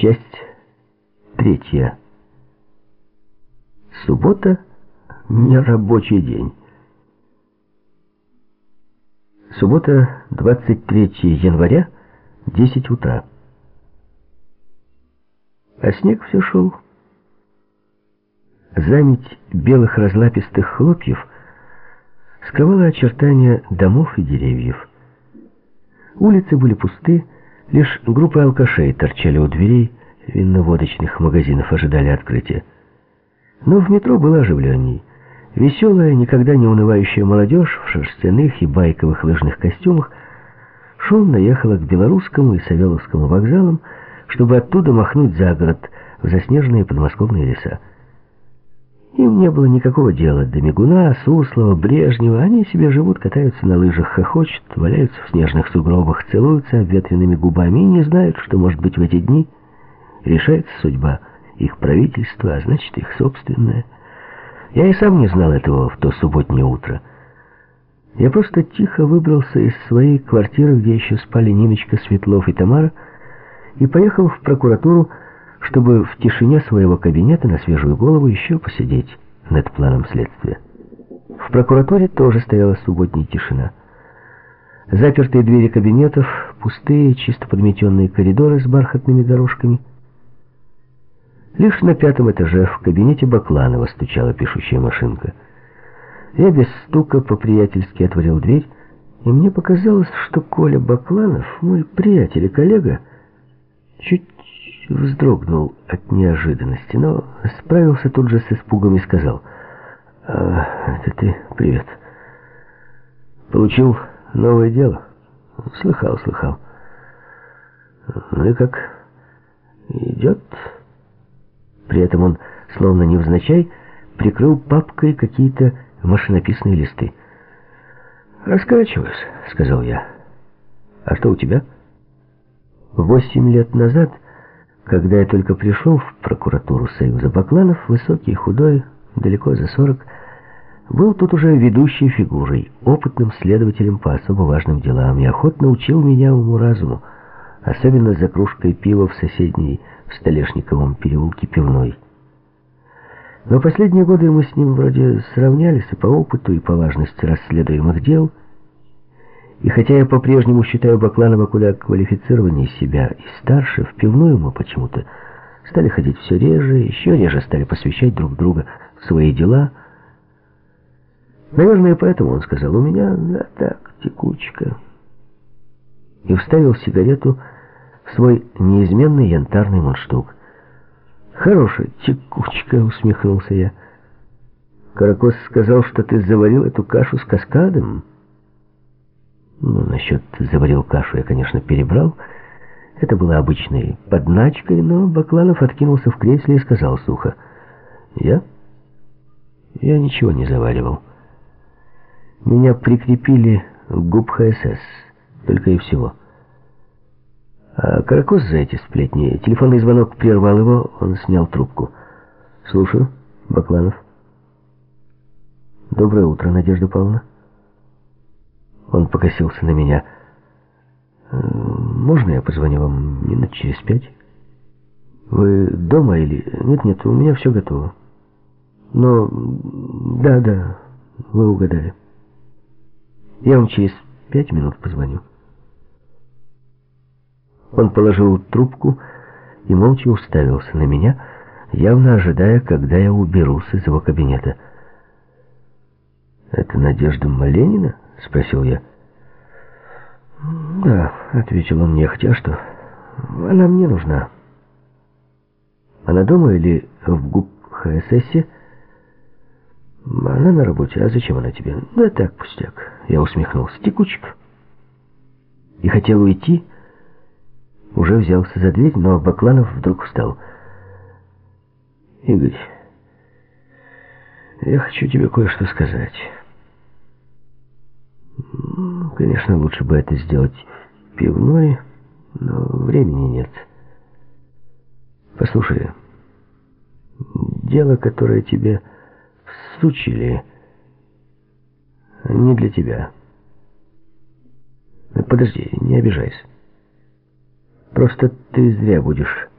Часть третья. Суббота — не рабочий день. Суббота, 23 января, 10 утра. А снег все шел. Заметь белых разлапистых хлопьев скрывала очертания домов и деревьев. Улицы были пусты, Лишь группы алкашей торчали у дверей винно-водочных магазинов, ожидали открытия. Но в метро было оживленней. Веселая, никогда не унывающая молодежь в шерстяных и байковых лыжных костюмах шумно ехала к Белорусскому и Савеловскому вокзалам, чтобы оттуда махнуть за город в заснеженные подмосковные леса. Им не было никакого дела до Мигуна, Суслова, Брежнева. Они себе живут, катаются на лыжах, хохочут, валяются в снежных сугробах, целуются обветренными губами и не знают, что, может быть, в эти дни решается судьба их правительства, а значит, их собственная. Я и сам не знал этого в то субботнее утро. Я просто тихо выбрался из своей квартиры, где еще спали Ниночка, Светлов и Тамара, и поехал в прокуратуру, чтобы в тишине своего кабинета на свежую голову еще посидеть над планом следствия. В прокуратуре тоже стояла субботняя тишина. Запертые двери кабинетов, пустые, чисто подметенные коридоры с бархатными дорожками. Лишь на пятом этаже в кабинете Бакланова стучала пишущая машинка. Я без стука по-приятельски отворил дверь, и мне показалось, что Коля Бакланов, мой приятель и коллега, чуть вздрогнул от неожиданности, но справился тут же с испугом и сказал, «А, это ты, привет. Получил новое дело?» «Слыхал, слыхал». «Ну и как? Идет?» При этом он, словно невзначай, прикрыл папкой какие-то машинописные листы. «Раскачиваюсь», — сказал я. «А что у тебя?» Восемь лет назад когда я только пришел в прокуратуру Союза, Бакланов, высокий, худой, далеко за сорок, был тут уже ведущей фигурой, опытным следователем по особо важным делам и охотно учил меня уму-разуму, особенно за кружкой пива в соседней, в Столешниковом переулке пивной. Но последние годы мы с ним вроде сравнялись и по опыту, и по важности расследуемых дел, и хотя я по-прежнему считаю Бакланова куда квалифицированнее себя и старше, в пивную мы почему-то стали ходить все реже, еще реже стали посвящать друг друга свои дела. Наверное, поэтому он сказал, у меня, да так, текучка. И вставил сигарету в свой неизменный янтарный мундштук. «Хорошая текучка», — усмехнулся я. «Каракос сказал, что ты заварил эту кашу с каскадом». Ну, насчет заварил кашу я, конечно, перебрал. Это было обычной подначкой, но Бакланов откинулся в кресле и сказал сухо. «Я? Я ничего не заваривал. Меня прикрепили к ГУП ХСС, только и всего». А Каракос за эти сплетни. Телефонный звонок прервал его, он снял трубку. «Слушаю, Бакланов». «Доброе утро, Надежда Павловна». Он покосился на меня. «Э, «Можно я позвоню вам минут через пять?» «Вы дома или...» «Нет-нет, у меня все готово». «Но... да-да, вы угадали. Я вам через пять минут позвоню». Он положил трубку и молча уставился на меня, явно ожидая, когда я уберусь из его кабинета. «Это Надежда Маленина?» — спросил я. «Да», — ответил он мне, хотя что она мне нужна. Она дома или в ГУП ХСС? Она на работе, а зачем она тебе? Да так, пустяк. Я усмехнулся. Текучка. И хотел уйти, уже взялся за дверь, но Бакланов вдруг встал. «Игорь, я хочу тебе кое-что сказать». Конечно, лучше бы это сделать пивной, но времени нет. Послушай, дело, которое тебе всучили, не для тебя. Подожди, не обижайся. Просто ты зря будешь